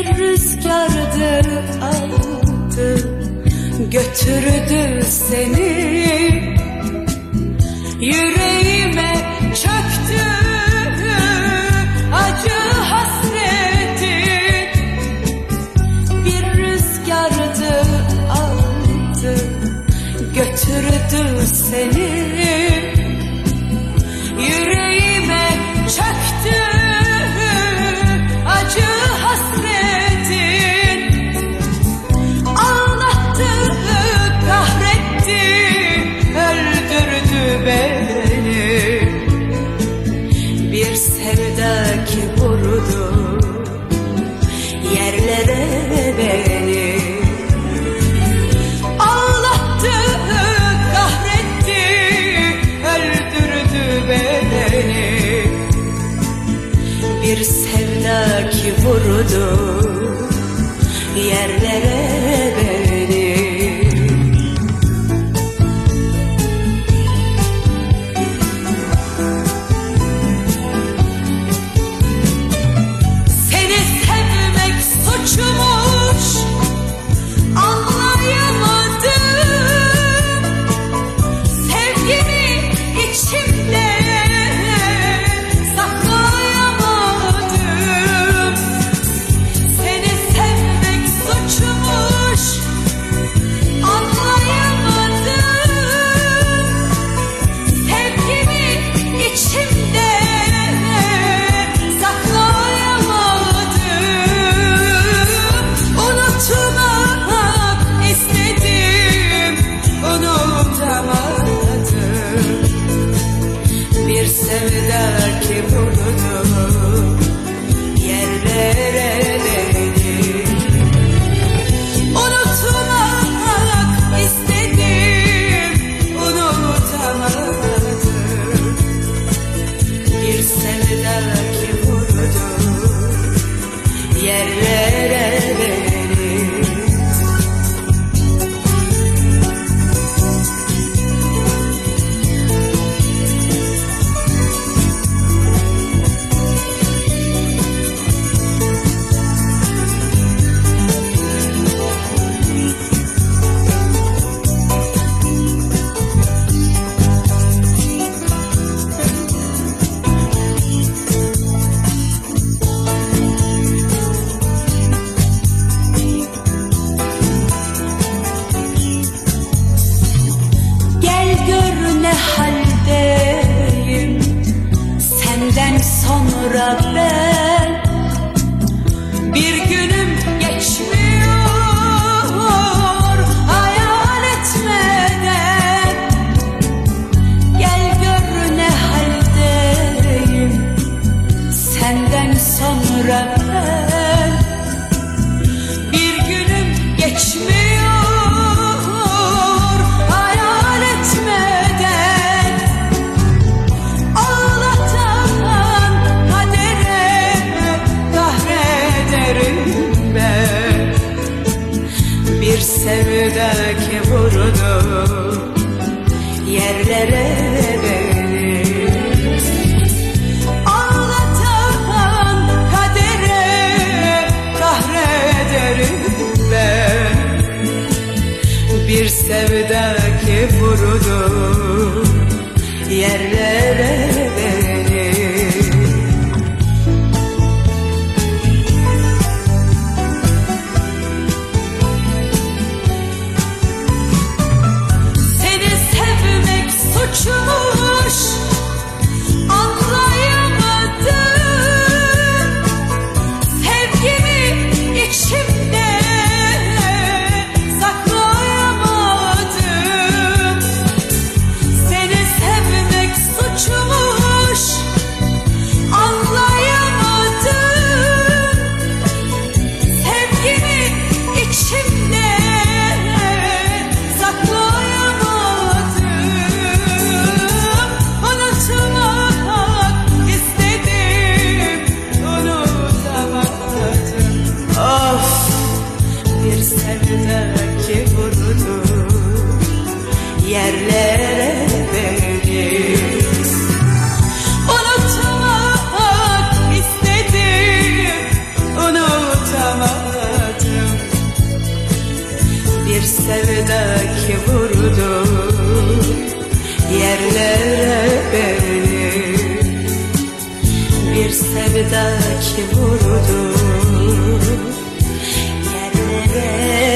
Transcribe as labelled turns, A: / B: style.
A: bir rüzgardı aldı götürdü seni. Yüreğime çöktü acı hasreti. Bir rüzgardı aldı götürdü seni. düşüyordu yerlere sevdaki vurdu. Yerlere beni Ağlatan kadere kahrederim ben Bir sevdaki vurdu. Yerlere yerlere verdi. Unutmak istedim, unutamadım. Bir sevda ki vurdu yerlere beni. Bir sevda ki vurdu yerlere